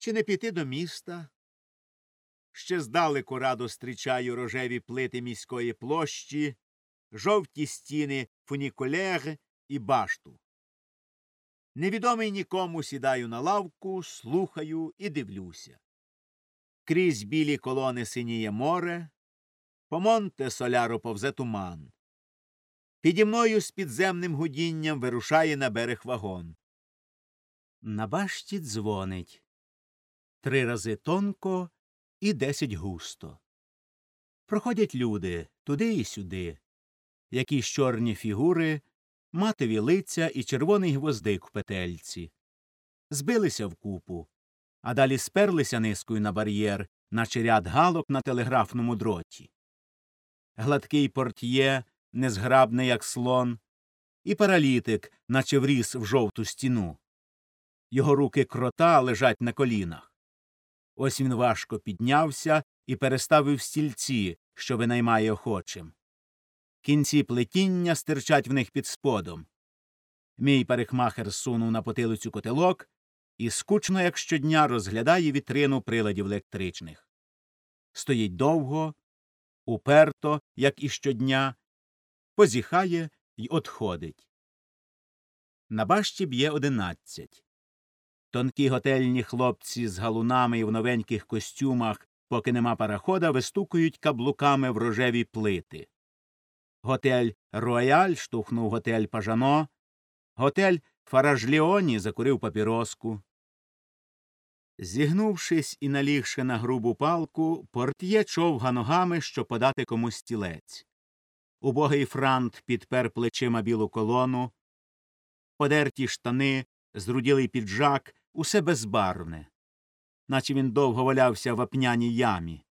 Чи не піти до міста? Ще здалеку радо зустрічаю рожеві плити міської площі, жовті стіни фунікулер і башту. Невідомий нікому сідаю на лавку, слухаю і дивлюся. Крізь білі колони синіє море, по Монте Соляро повзе туман. Піді мною з підземним гудінням вирушає на берег вагон. На башті дзвонить. Три рази тонко і десять густо. Проходять люди туди і сюди. Якісь чорні фігури, матові лиця і червоний гвоздик в петельці. Збилися вкупу, а далі сперлися низкою на бар'єр, наче ряд галок на телеграфному дроті. Гладкий портьє, незграбний, як слон, і паралітик, наче вріс в жовту стіну. Його руки крота лежать на колінах. Ось він важко піднявся і переставив стільці, що винаймає охочим. Кінці плетіння стирчать в них під сподом. Мій парикмахер сунув на потилицю котелок і скучно, як щодня, розглядає вітрину приладів електричних. Стоїть довго, уперто, як і щодня, позіхає й отходить. На башті б'є одинадцять. Тонкі готельні хлопці з галунами і в новеньких костюмах, поки нема парахода, вистукують каблуками в рожеві плити. Готель Рояль штовхнув готель Пажано, готель Фаражліоні закурив папіроску. Зігнувшись і налігши на грубу палку, портє човга ногами, щоб подати комусь стілець. Убогий франт підпер плечима білу колону, подерті штани, зруділий піджак, усе безбарвне, наче він довго валявся в апняній ямі.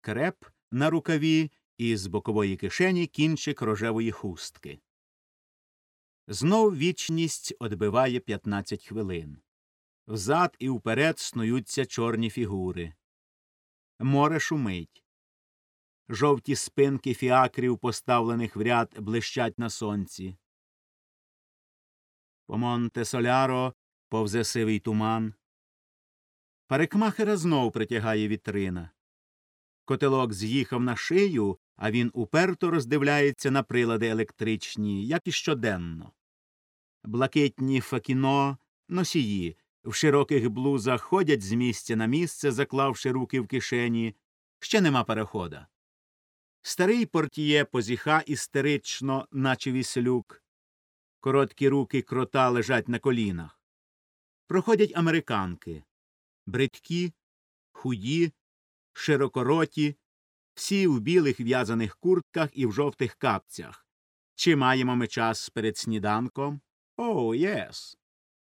Креп на рукаві і з бокової кишені кінчик рожевої хустки. Знов вічність одбиває п'ятнадцять хвилин. Взад і вперед снуються чорні фігури. Море шумить. Жовті спинки фіакрів, поставлених в ряд, блищать на сонці. По Монте Соляро повзе сивий туман. Парикмахера знов притягає вітрина. Котелок з'їхав на шию, а він уперто роздивляється на прилади електричні, як і щоденно. Блакитні факіно, носії, в широких блузах ходять з місця на місце, заклавши руки в кишені. Ще нема перехода. Старий портіє позіха істерично, наче віслюк. Короткі руки крота лежать на колінах. Проходять американки. Бридкі, худі, широкороті, всі в білих в'язаних куртках і в жовтих капцях. Чи маємо ми час перед сніданком? О, єс.